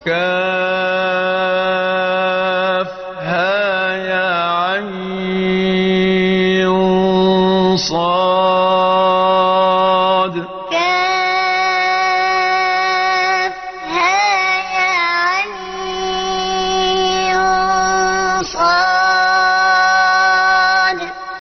كافها يا عين صاد. كافها